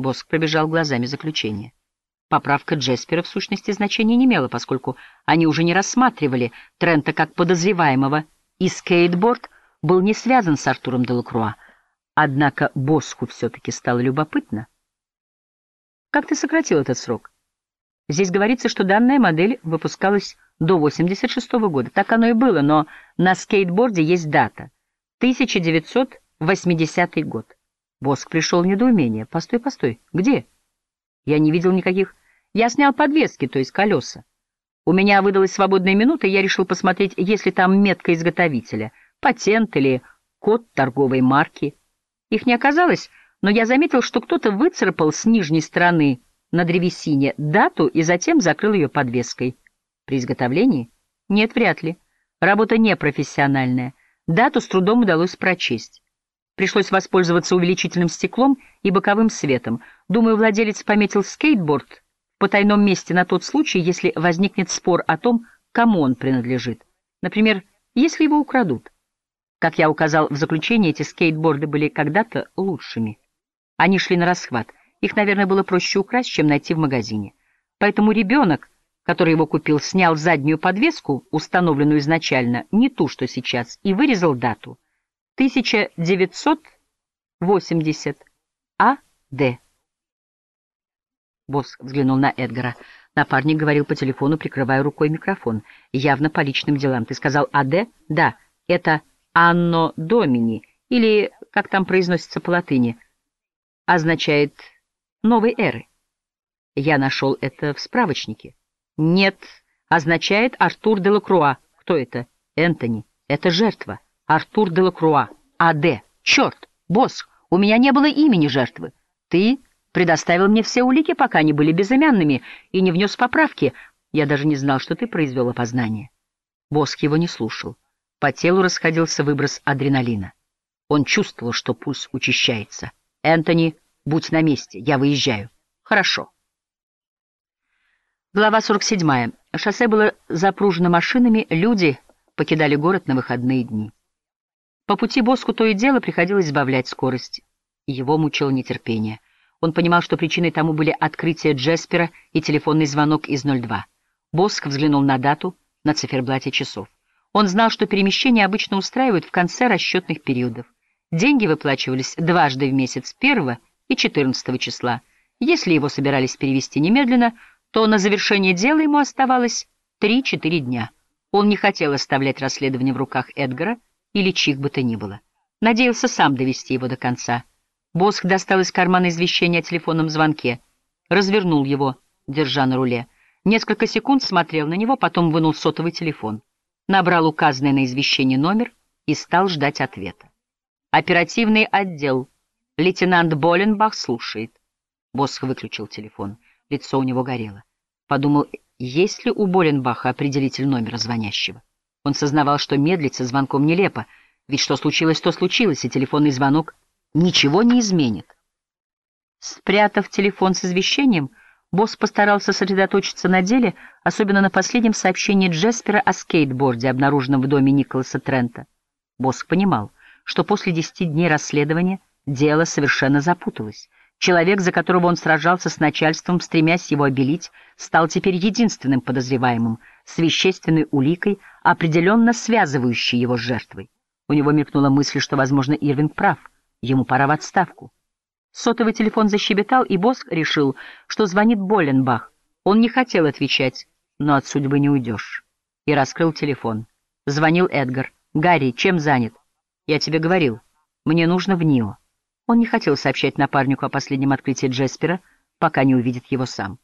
Боск пробежал глазами заключение. Поправка Джеспера в сущности значения не имела, поскольку они уже не рассматривали Трента как подозреваемого, и скейтборд был не связан с Артуром Делакруа. Однако Боску все-таки стало любопытно. Как ты сократил этот срок? Здесь говорится, что данная модель выпускалась до 86 -го года. Так оно и было, но на скейтборде есть дата. 1980 год. Боск пришел в недоумение. Постой, постой. Где? Я не видел никаких... Я снял подвески, то есть колеса. У меня выдалась свободная минута, и я решил посмотреть, есть ли там метка изготовителя, патент или код торговой марки. Их не оказалось, но я заметил, что кто-то выцарапал с нижней стороны на древесине дату и затем закрыл ее подвеской. При изготовлении? Нет, вряд ли. Работа непрофессиональная. Дату с трудом удалось прочесть. Пришлось воспользоваться увеличительным стеклом и боковым светом. Думаю, владелец пометил скейтборд потайном месте на тот случай, если возникнет спор о том, кому он принадлежит. Например, если его украдут. Как я указал в заключении, эти скейтборды были когда-то лучшими. Они шли на расхват. Их, наверное, было проще украсть, чем найти в магазине. Поэтому ребенок, который его купил, снял заднюю подвеску, установленную изначально, не ту, что сейчас, и вырезал дату. 1980 А.Д. Босс взглянул на Эдгара. Напарник говорил по телефону, прикрывая рукой микрофон. Явно по личным делам. Ты сказал АД? Да, это Анно Домини, или, как там произносится по латыни, означает «новой эры». Я нашел это в справочнике. Нет, означает Артур де Лакруа. Кто это? Энтони. Это жертва. Артур де Лакруа. АД. Черт, босс, у меня не было имени жертвы. Ты предоставил мне все улики, пока они были безымянными, и не внес поправки. Я даже не знал, что ты произвел опознание. Боск его не слушал. По телу расходился выброс адреналина. Он чувствовал, что пульс учащается. «Энтони, будь на месте, я выезжаю». «Хорошо». Глава 47. Шоссе было запружено машинами, люди покидали город на выходные дни. По пути Боску то и дело приходилось сбавлять скорость. Его мучило нетерпение — он понимал, что причиной тому были открытие Джеспера и телефонный звонок из 02. Боск взглянул на дату на циферблате часов. Он знал, что перемещения обычно устраивают в конце расчетных периодов. Деньги выплачивались дважды в месяц 1 и 14 числа. Если его собирались перевести немедленно, то на завершение дела ему оставалось 3-4 дня. Он не хотел оставлять расследование в руках Эдгара или чьих бы то ни было. Надеялся сам довести его до конца. Босх достал из кармана извещение о телефонном звонке, развернул его, держа на руле. Несколько секунд смотрел на него, потом вынул сотовый телефон, набрал указанный на извещение номер и стал ждать ответа. «Оперативный отдел. Лейтенант Боленбах слушает». Босх выключил телефон. Лицо у него горело. Подумал, есть ли у Боленбаха определитель номера звонящего. Он сознавал, что медлить со звонком нелепо, ведь что случилось, то случилось, и телефонный звонок ничего не изменит. Спрятав телефон с извещением, босс постарался сосредоточиться на деле, особенно на последнем сообщении Джеспера о скейтборде, обнаруженном в доме Николаса Трента. Босс понимал, что после десяти дней расследования дело совершенно запуталось. Человек, за которого он сражался с начальством, стремясь его обелить, стал теперь единственным подозреваемым, с вещественной уликой, определенно связывающей его с жертвой. У него мелькнула мысль, что, возможно, Ирвинг прав — Ему пора в отставку. Сотовый телефон защебетал, и Боск решил, что звонит Боленбах. Он не хотел отвечать, но от судьбы не уйдешь. И раскрыл телефон. Звонил Эдгар. «Гарри, чем занят?» «Я тебе говорил. Мне нужно в НИО». Он не хотел сообщать напарнику о последнем открытии Джеспера, пока не увидит его сам.